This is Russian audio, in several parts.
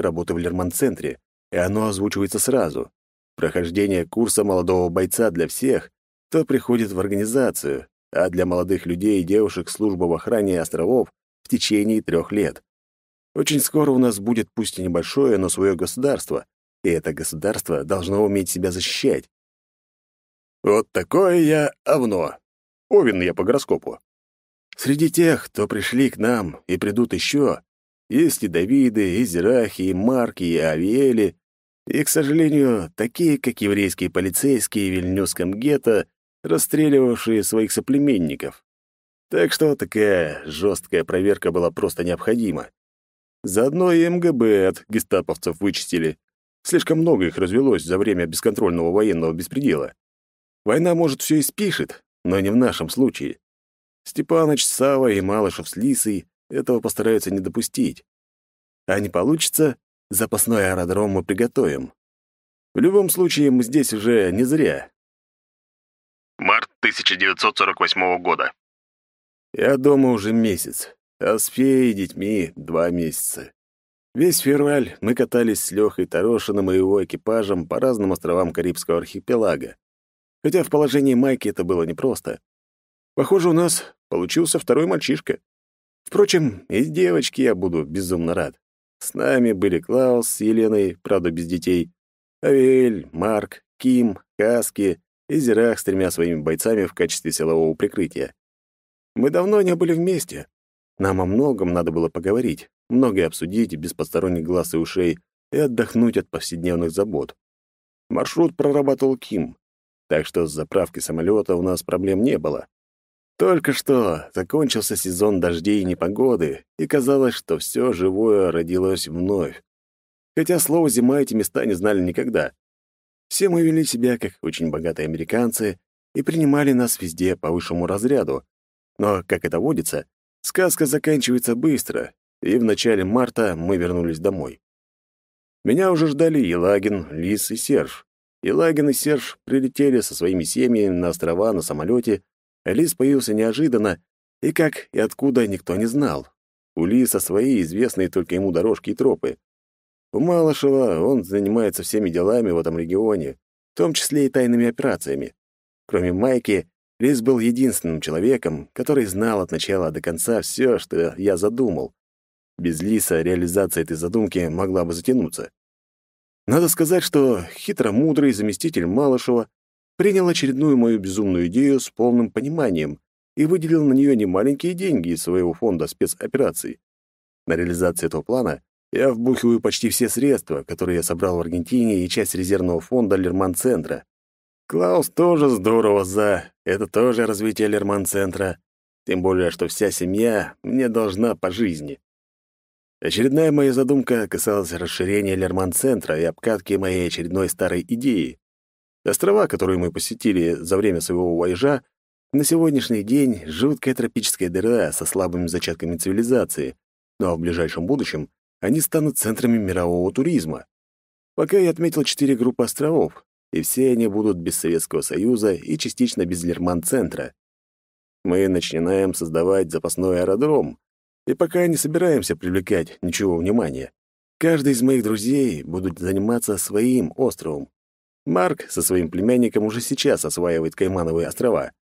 условия работы в Лерман-центре, и оно озвучивается сразу. Прохождение курса молодого бойца для всех, кто приходит в организацию, а для молодых людей и девушек служба в охране островов в течение трех лет. Очень скоро у нас будет пусть и небольшое, но свое государство, и это государство должно уметь себя защищать. Вот такое я овно. Овен я по гороскопу. Среди тех, кто пришли к нам и придут еще, есть и Давиды, и Зерахи, и Марки, и Авиэли, и, к сожалению, такие, как еврейские полицейские в Вильнюсском гетто, расстреливавшие своих соплеменников. Так что такая жесткая проверка была просто необходима. Заодно и МГБ от гестаповцев вычистили. Слишком много их развелось за время бесконтрольного военного беспредела. Война, может, все и спишет, но не в нашем случае. Степаныч, Сава и Малышев с Лисой этого постараются не допустить. А не получится, запасной аэродром мы приготовим. В любом случае, мы здесь уже не зря. Март 1948 года. Я дома уже месяц, а с феей и детьми два месяца. Весь февраль мы катались с Лёхой Тарошиным и его экипажем по разным островам Карибского архипелага. Хотя в положении Майки это было непросто. Похоже, у нас получился второй мальчишка. Впрочем, и девочки я буду безумно рад. С нами были Клаус с Еленой, правда, без детей, Авель, Марк, Ким, Каски и Зирах с тремя своими бойцами в качестве силового прикрытия. Мы давно не были вместе. Нам о многом надо было поговорить, многое обсудить без посторонних глаз и ушей и отдохнуть от повседневных забот. Маршрут прорабатывал Ким, так что с заправкой самолета у нас проблем не было. Только что закончился сезон дождей и непогоды, и казалось, что все живое родилось вновь. Хотя слово «зима» эти места не знали никогда. Все мы вели себя как очень богатые американцы и принимали нас везде по высшему разряду. Но, как это водится, сказка заканчивается быстро, и в начале марта мы вернулись домой. Меня уже ждали Елагин, Лис и Серж. Елагин и Серж прилетели со своими семьями на острова на самолете, Лис появился неожиданно, и как и откуда никто не знал. У Лиса свои известные только ему дорожки и тропы. У Малышева он занимается всеми делами в этом регионе, в том числе и тайными операциями. Кроме Майки, Лис был единственным человеком, который знал от начала до конца все, что я задумал. Без Лиса реализация этой задумки могла бы затянуться. Надо сказать, что хитромудрый заместитель Малышева принял очередную мою безумную идею с полным пониманием и выделил на нее немаленькие деньги из своего фонда спецопераций. На реализацию этого плана я вбухиваю почти все средства, которые я собрал в Аргентине и часть резервного фонда Лерман-центра. Клаус тоже здорово за, это тоже развитие Лерман-центра, тем более, что вся семья мне должна по жизни. Очередная моя задумка касалась расширения Лерман-центра и обкатки моей очередной старой идеи. Острова, которые мы посетили за время своего вояжа, на сегодняшний день жуткая тропическая дыра со слабыми зачатками цивилизации, но в ближайшем будущем они станут центрами мирового туризма. Пока я отметил четыре группы островов, и все они будут без Советского Союза и частично без Лерман-центра. Мы начинаем создавать запасной аэродром, и пока не собираемся привлекать ничего внимания. Каждый из моих друзей будет заниматься своим островом, Марк со своим племянником уже сейчас осваивает Каймановые острова.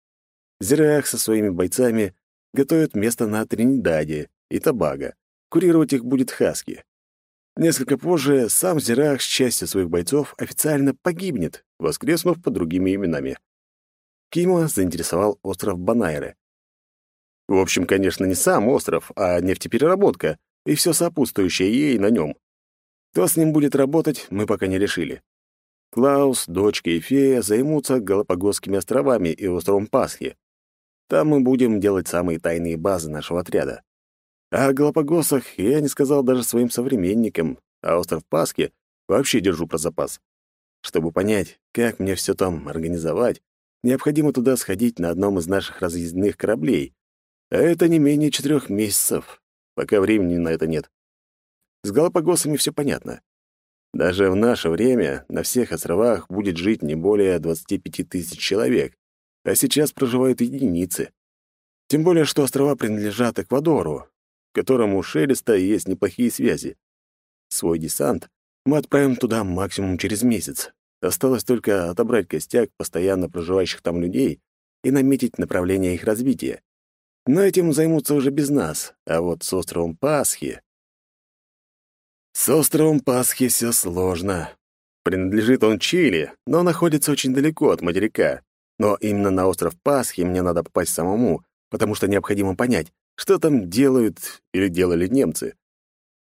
Зирах со своими бойцами готовят место на Тринидаде и Табаго. Курировать их будет Хаски. Несколько позже сам Зирах с частью своих бойцов официально погибнет, воскреснув под другими именами. Кима заинтересовал остров Банайры. В общем, конечно, не сам остров, а нефтепереработка и все сопутствующее ей на нем. Кто с ним будет работать, мы пока не решили. Клаус, дочка и фея займутся Галапагосскими островами и островом Пасхи. Там мы будем делать самые тайные базы нашего отряда. О Галапагосах я не сказал даже своим современникам, а остров Пасхи вообще держу про запас. Чтобы понять, как мне все там организовать, необходимо туда сходить на одном из наших разъездных кораблей. А это не менее четырех месяцев, пока времени на это нет. С Галапагосами все понятно. Даже в наше время на всех островах будет жить не более 25 тысяч человек, а сейчас проживают единицы. Тем более, что острова принадлежат Эквадору, которому у Шелеста есть неплохие связи. Свой десант мы отправим туда максимум через месяц. Осталось только отобрать костяк постоянно проживающих там людей и наметить направление их развития. Но этим займутся уже без нас, а вот с островом Пасхи... С островом Пасхи все сложно. Принадлежит он Чили, но находится очень далеко от материка. Но именно на остров Пасхи мне надо попасть самому, потому что необходимо понять, что там делают или делали немцы.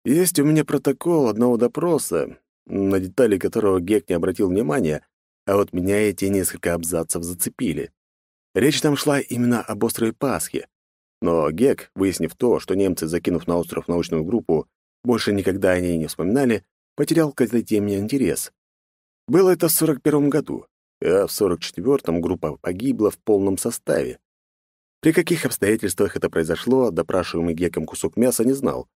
Есть у меня протокол одного допроса, на детали которого Гек не обратил внимания, а вот меня эти несколько абзацев зацепили. Речь там шла именно об острове Пасхи. Но Гек, выяснив то, что немцы, закинув на остров научную группу, больше никогда о ней не вспоминали, потерял к этой теме интерес. Было это в 41 году, а в 44-м группа погибла в полном составе. При каких обстоятельствах это произошло, допрашиваемый Геком кусок мяса не знал.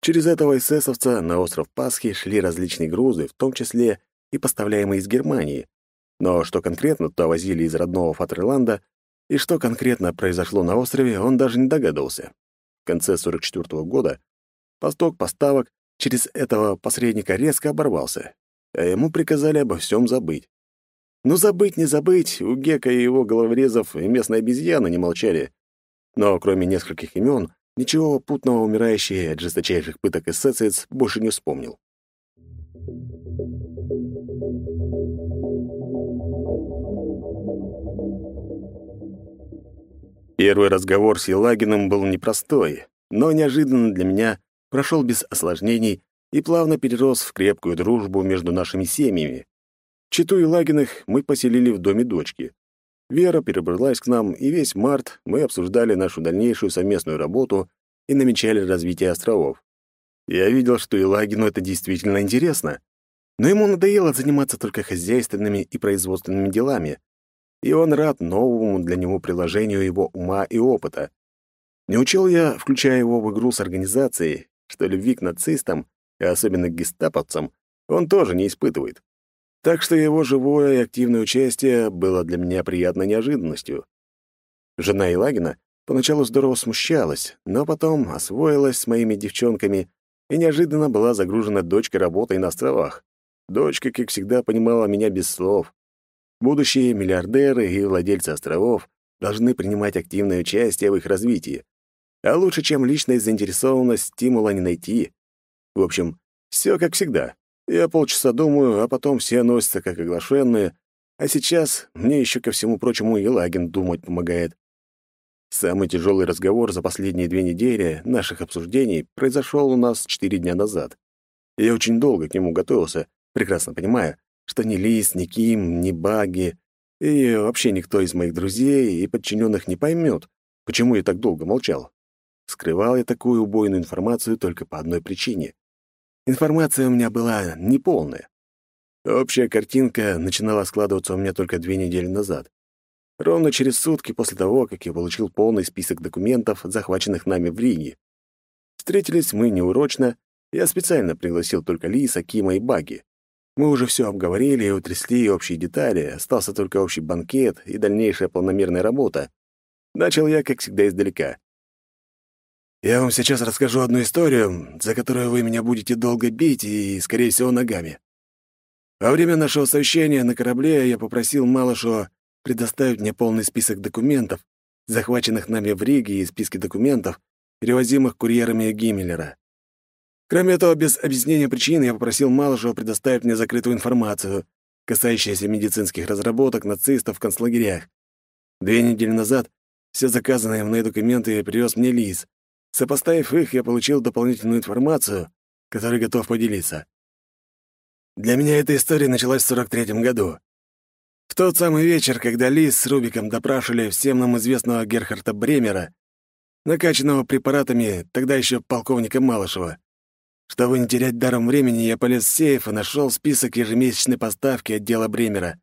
Через этого эсэсовца на остров Пасхи шли различные грузы, в том числе и поставляемые из Германии. Но что конкретно туда возили из родного Фатерланда и что конкретно произошло на острове, он даже не догадывался. В конце 44 -го года посток поставок через этого посредника резко оборвался, а ему приказали обо всем забыть. Ну, забыть не забыть, у Гека и его головорезов и местные обезьяны не молчали. Но кроме нескольких имен, Ничего путного умирающий от жесточайших пыток эсэсец больше не вспомнил. Первый разговор с Елагиным был непростой, но неожиданно для меня прошел без осложнений и плавно перерос в крепкую дружбу между нашими семьями. Читу Елагиных мы поселили в доме дочки. Вера перебралась к нам, и весь март мы обсуждали нашу дальнейшую совместную работу и намечали развитие островов. Я видел, что Илагину это действительно интересно, но ему надоело заниматься только хозяйственными и производственными делами, и он рад новому для него приложению его ума и опыта. Не учил я, включая его в игру с организацией, что любви к нацистам, и особенно к гестаповцам, он тоже не испытывает. Так что его живое и активное участие было для меня приятной неожиданностью. Жена Илагина поначалу здорово смущалась, но потом освоилась с моими девчонками и неожиданно была загружена дочкой работой на островах. Дочка, как всегда, понимала меня без слов. Будущие миллиардеры и владельцы островов должны принимать активное участие в их развитии. А лучше, чем личная заинтересованность, стимула не найти. В общем, все как всегда. Я полчаса думаю, а потом все носятся как оглашенные. А сейчас мне еще ко всему прочему и Лагин думать помогает. Самый тяжелый разговор за последние две недели наших обсуждений произошел у нас четыре дня назад. Я очень долго к нему готовился, прекрасно понимая, что ни Лис, ни Ким, ни Баги и вообще никто из моих друзей и подчиненных не поймет, почему я так долго молчал. Скрывал я такую убойную информацию только по одной причине. Информация у меня была неполная. Общая картинка начинала складываться у меня только две недели назад. Ровно через сутки после того, как я получил полный список документов, захваченных нами в Риге. Встретились мы неурочно, я специально пригласил только Лиса, Кима и Баги. Мы уже все обговорили и утрясли общие детали, остался только общий банкет и дальнейшая планомерная работа. Начал я, как всегда, издалека. Я вам сейчас расскажу одну историю, за которую вы меня будете долго бить и, скорее всего, ногами. Во время нашего совещания на корабле я попросил Малышева предоставить мне полный список документов, захваченных нами в Риге и списки документов, перевозимых курьерами Гиммелера. Кроме этого, без объяснения причин я попросил Малышева предоставить мне закрытую информацию, касающуюся медицинских разработок нацистов в концлагерях. Две недели назад все заказанные мной документы привез мне Лиз, Сопоставив их, я получил дополнительную информацию, которой готов поделиться. Для меня эта история началась в 43-м году. В тот самый вечер, когда Лис с Рубиком допрашивали всем нам известного Герхарда Бремера, накачанного препаратами тогда еще полковника Малышева. Чтобы не терять даром времени, я полез в сейф и нашел список ежемесячной поставки отдела Бремера.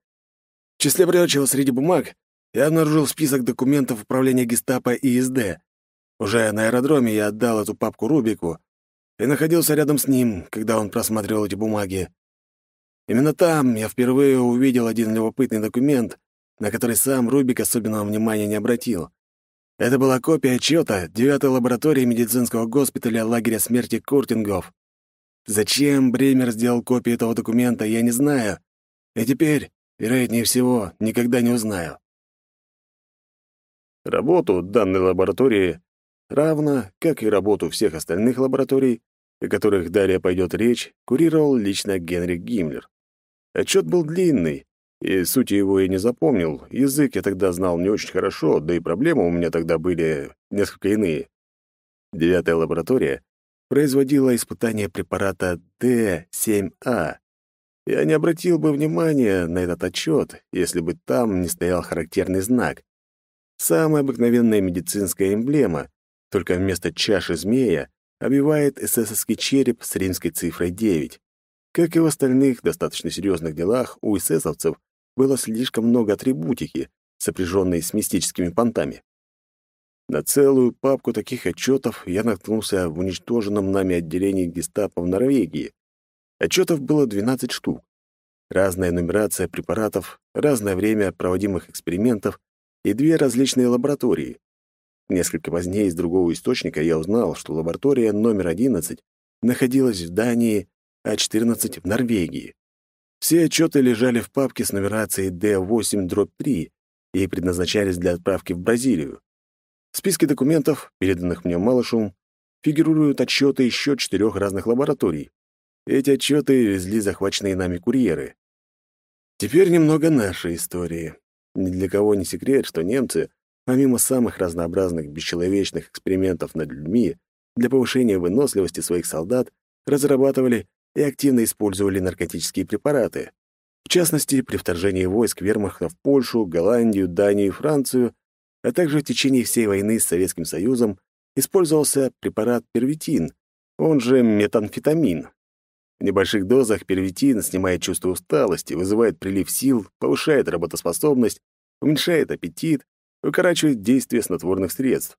В числе прочего, среди бумаг я обнаружил список документов управления гестапо и ИСД, уже на аэродроме я отдал эту папку Рубику и находился рядом с ним, когда он просматривал эти бумаги. Именно там я впервые увидел один любопытный документ, на который сам Рубик особенного внимания не обратил. Это была копия отчета девятой лаборатории медицинского госпиталя лагеря смерти Куртингов. Зачем Бремер сделал копию этого документа, я не знаю. И теперь, вероятнее всего, никогда не узнаю. Работу данной лаборатории, равно как и работу всех остальных лабораторий, о которых далее пойдет речь, курировал лично Генрих Гиммлер. Отчет был длинный, и сути его я не запомнил. Язык я тогда знал не очень хорошо, да и проблемы у меня тогда были несколько иные. Девятая лаборатория производила испытание препарата Д7А. Я не обратил бы внимания на этот отчет, если бы там не стоял характерный знак. Самая обыкновенная медицинская эмблема, только вместо чаши змея обвивает эсэсовский череп с римской цифрой 9. Как и в остальных достаточно серьезных делах, у эсэсовцев было слишком много атрибутики, сопряженной с мистическими понтами. На целую папку таких отчетов я наткнулся в уничтоженном нами отделении гестапо в Норвегии. Отчетов было 12 штук. Разная нумерация препаратов, разное время проводимых экспериментов и две различные лаборатории. Несколько позднее из другого источника я узнал, что лаборатория номер 11 находилась в Дании, а 14 — в Норвегии. Все отчеты лежали в папке с нумерацией D8-3 и предназначались для отправки в Бразилию. В списке документов, переданных мне Малышевым, фигурируют отчеты еще четырех разных лабораторий. Эти отчеты везли захваченные нами курьеры. Теперь немного нашей истории. Ни для кого не секрет, что немцы, помимо самых разнообразных бесчеловечных экспериментов над людьми, для повышения выносливости своих солдат разрабатывали и активно использовали наркотические препараты. В частности, при вторжении войск вермахта в Польшу, Голландию, Данию и Францию, а также в течение всей войны с Советским Союзом использовался препарат первитин, он же метамфетамин. В небольших дозах первитин снимает чувство усталости, вызывает прилив сил, повышает работоспособность, уменьшает аппетит, укорачивает действие снотворных средств.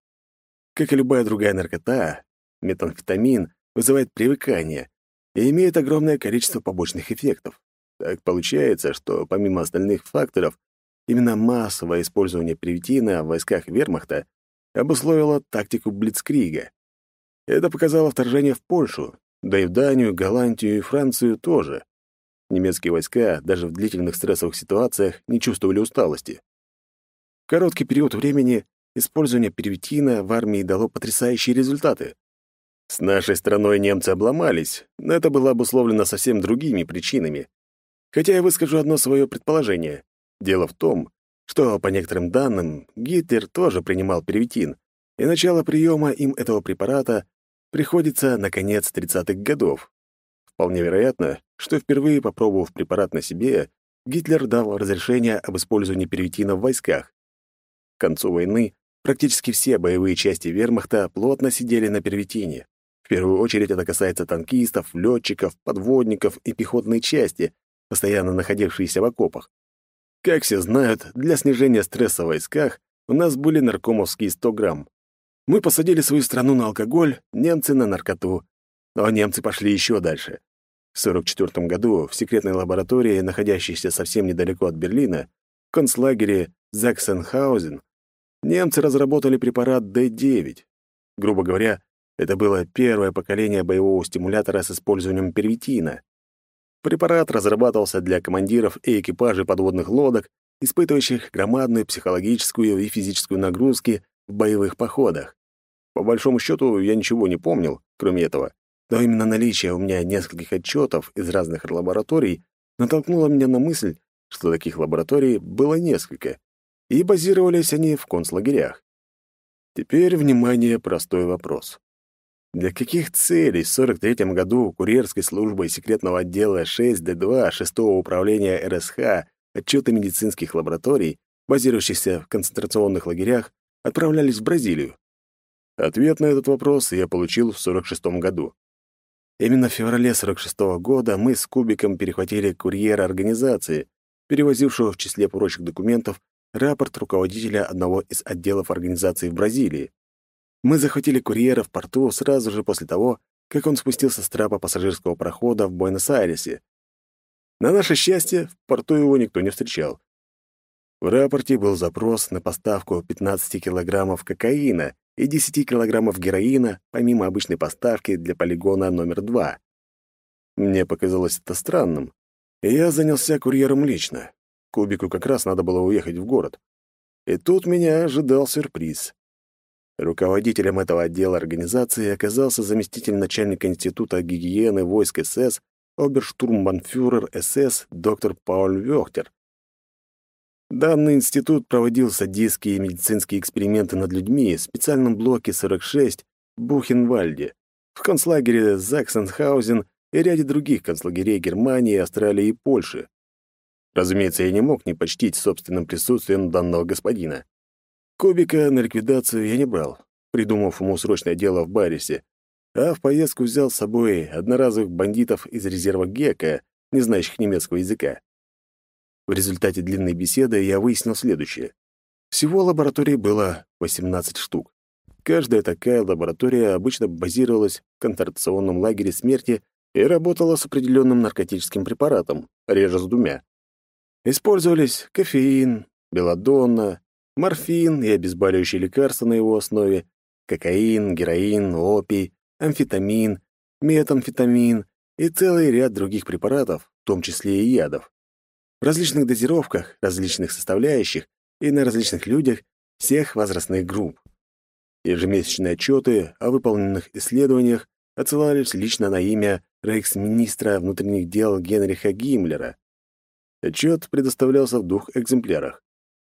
Как и любая другая наркота, метамфетамин вызывает привыкание, и имеет огромное количество побочных эффектов. Так получается, что помимо остальных факторов, именно массовое использование привитина в войсках вермахта обусловило тактику Блицкрига. Это показало вторжение в Польшу, да и в Данию, Голландию и Францию тоже. Немецкие войска даже в длительных стрессовых ситуациях не чувствовали усталости. Короткий период времени использование первитина в армии дало потрясающие результаты. С нашей страной немцы обломались, но это было обусловлено совсем другими причинами. Хотя я выскажу одно свое предположение. Дело в том, что, по некоторым данным, Гитлер тоже принимал первитин, и начало приема им этого препарата приходится на конец 30-х годов. Вполне вероятно, что впервые попробовав препарат на себе, Гитлер дал разрешение об использовании первитина в войсках. К концу войны практически все боевые части вермахта плотно сидели на первитине. В первую очередь это касается танкистов, летчиков, подводников и пехотной части, постоянно находившиеся в окопах. Как все знают, для снижения стресса в войсках у нас были наркомовские 100 грамм. Мы посадили свою страну на алкоголь, немцы — на наркоту. Но немцы пошли еще дальше. В 1944 году в секретной лаборатории, находящейся совсем недалеко от Берлина, в концлагере Заксенхаузен, немцы разработали препарат D9. Грубо говоря, это было первое поколение боевого стимулятора с использованием первитина. Препарат разрабатывался для командиров и экипажей подводных лодок, испытывающих громадную психологическую и физическую нагрузки в боевых походах. По большому счету, я ничего не помнил, кроме этого. Но именно наличие у меня нескольких отчетов из разных лабораторий натолкнуло меня на мысль, что таких лабораторий было несколько, и базировались они в концлагерях. Теперь, внимание, простой вопрос. Для каких целей в 43 году курьерской службой секретного отдела 6D2 6 управления РСХ отчеты медицинских лабораторий, базирующихся в концентрационных лагерях, отправлялись в Бразилию? Ответ на этот вопрос я получил в 46 году. Именно в феврале 46 -го года мы с Кубиком перехватили курьера организации, перевозившего в числе прочих документов рапорт руководителя одного из отделов организации в Бразилии. Мы захватили курьера в порту сразу же после того, как он спустился с трапа пассажирского прохода в Буэнос-Айресе. На наше счастье, в порту его никто не встречал. В рапорте был запрос на поставку 15 килограммов кокаина и 10 килограммов героина, помимо обычной поставки для полигона номер 2. Мне показалось это странным, и я занялся курьером лично. Кубику как раз надо было уехать в город. И тут меня ожидал сюрприз. Руководителем этого отдела организации оказался заместитель начальника Института гигиены войск СС, оберштурмбанфюрер СС доктор Пауль Вёхтер. Данный институт проводил садистские медицинские эксперименты над людьми в специальном блоке 46 в Бухенвальде, в концлагере Заксенхаузен и ряде других концлагерей Германии, Австралии и Польши. Разумеется, я не мог не почтить собственным присутствием данного господина. Кубика на ликвидацию я не брал, придумав ему срочное дело в Барисе, а в поездку взял с собой одноразовых бандитов из резерва Гека, не знающих немецкого языка. В результате длинной беседы я выяснил следующее. Всего лабораторий было 18 штук. Каждая такая лаборатория обычно базировалась в концентрационном лагере смерти и работала с определенным наркотическим препаратом, реже с двумя. Использовались кофеин, белладонна, морфин и обезболивающие лекарства на его основе, кокаин, героин, опий, амфетамин, метамфетамин и целый ряд других препаратов, в том числе и ядов. В различных дозировках, различных составляющих и на различных людях всех возрастных групп. Ежемесячные отчеты о выполненных исследованиях отсылались лично на имя рейхсминистра внутренних дел Генриха Гиммлера. Отчет предоставлялся в двух экземплярах,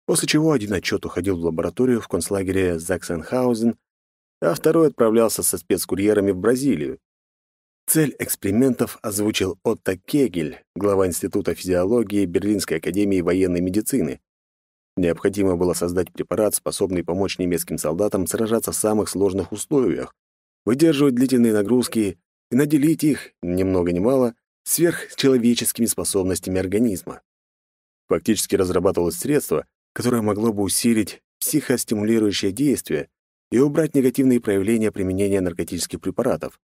после чего один отчет уходил в лабораторию в концлагере Заксенхаузен, а второй отправлялся со спецкурьерами в Бразилию. Цель экспериментов озвучил Отто Кегель, глава Института физиологии Берлинской академии военной медицины. Необходимо было создать препарат, способный помочь немецким солдатам сражаться в самых сложных условиях, выдерживать длительные нагрузки и наделить их, ни много ни мало, сверхчеловеческими способностями организма. Фактически разрабатывалось средство, которое могло бы усилить психостимулирующее действие и убрать негативные проявления применения наркотических препаратов.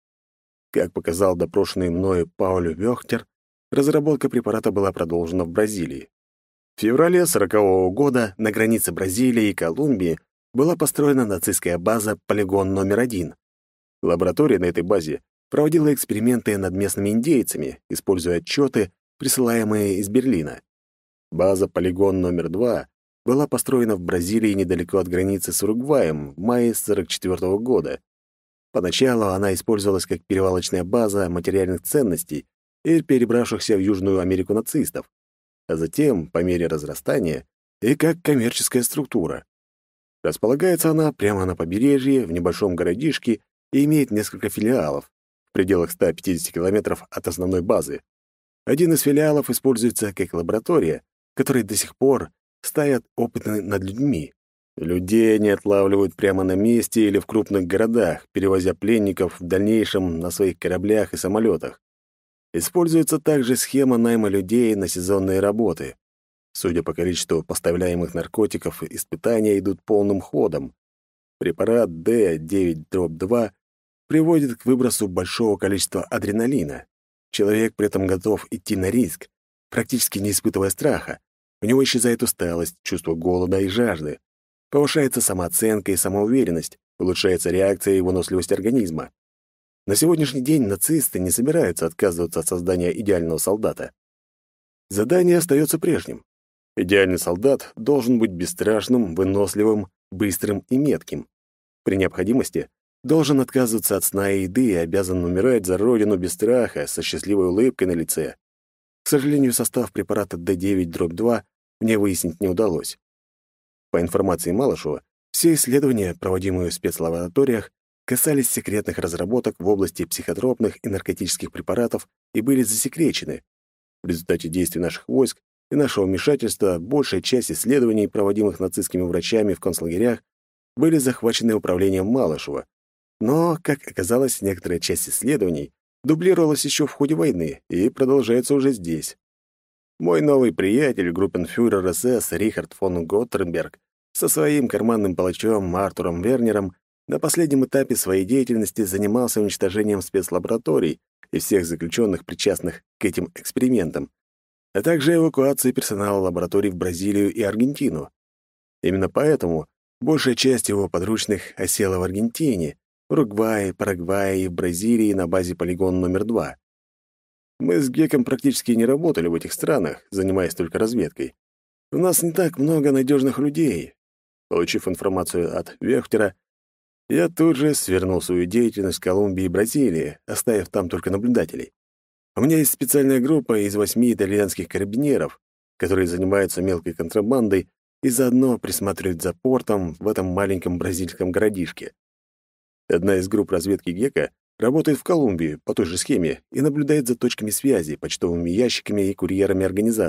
Как показал допрошенный мною Паулю Вёхтер, разработка препарата была продолжена в Бразилии. В феврале 40-го года на границе Бразилии и Колумбии была построена нацистская база «Полигон номер один». Лаборатория на этой базе проводила эксперименты над местными индейцами, используя отчеты, присылаемые из Берлина. База «Полигон номер два» была построена в Бразилии недалеко от границы с Уругваем в мае 44 -го года. Поначалу она использовалась как перевалочная база материальных ценностей и перебравшихся в Южную Америку нацистов а затем, по мере разрастания, и как коммерческая структура. Располагается она прямо на побережье, в небольшом городишке и имеет несколько филиалов пределах 150 километров от основной базы. Один из филиалов используется как лаборатория, в которой до сих пор ставят опыты над людьми. Людей они отлавливают прямо на месте или в крупных городах, перевозя пленников в дальнейшем на своих кораблях и самолетах. Используется также схема найма людей на сезонные работы. Судя по количеству поставляемых наркотиков, испытания идут полным ходом. Препарат D9-2 приводит к выбросу большого количества адреналина. Человек при этом готов идти на риск, практически не испытывая страха. У него исчезает усталость, чувство голода и жажды. Повышается самооценка и самоуверенность, улучшается реакция и выносливость организма. На сегодняшний день нацисты не собираются отказываться от создания идеального солдата. Задание остается прежним. Идеальный солдат должен быть бесстрашным, выносливым, быстрым и метким. При необходимости должен отказываться от сна и еды и обязан умирать за родину без страха, со счастливой улыбкой на лице. К сожалению, состав препарата D9-2 мне выяснить не удалось. По информации Малышева, все исследования, проводимые в спецлабораториях, касались секретных разработок в области психотропных и наркотических препаратов и были засекречены. В результате действий наших войск и нашего вмешательства большая часть исследований, проводимых нацистскими врачами в концлагерях, были захвачены управлением Малышева. Но, как оказалось, некоторая часть исследований дублировалась еще в ходе войны и продолжается уже здесь. Мой новый приятель, группенфюрер СС Рихард фон Готтерберг, со своим карманным палачом Артуром Вернером на последнем этапе своей деятельности занимался уничтожением спецлабораторий и всех заключенных, причастных к этим экспериментам, а также эвакуацией персонала лабораторий в Бразилию и Аргентину. Именно поэтому большая часть его подручных осела в Аргентине, Уругвае, Парагвае и в Бразилии на базе полигон номер два. Мы с Геком практически не работали в этих странах, занимаясь только разведкой. У нас не так много надежных людей. Получив информацию от Вехтера, я тут же свернул свою деятельность в Колумбии и Бразилии, оставив там только наблюдателей. У меня есть специальная группа из восьми итальянских карабинеров, которые занимаются мелкой контрабандой и заодно присматривают за портом в этом маленьком бразильском городишке. Одна из групп разведки Гека работает в Колумбии по той же схеме и наблюдает за точками связи, почтовыми ящиками и курьерами организации.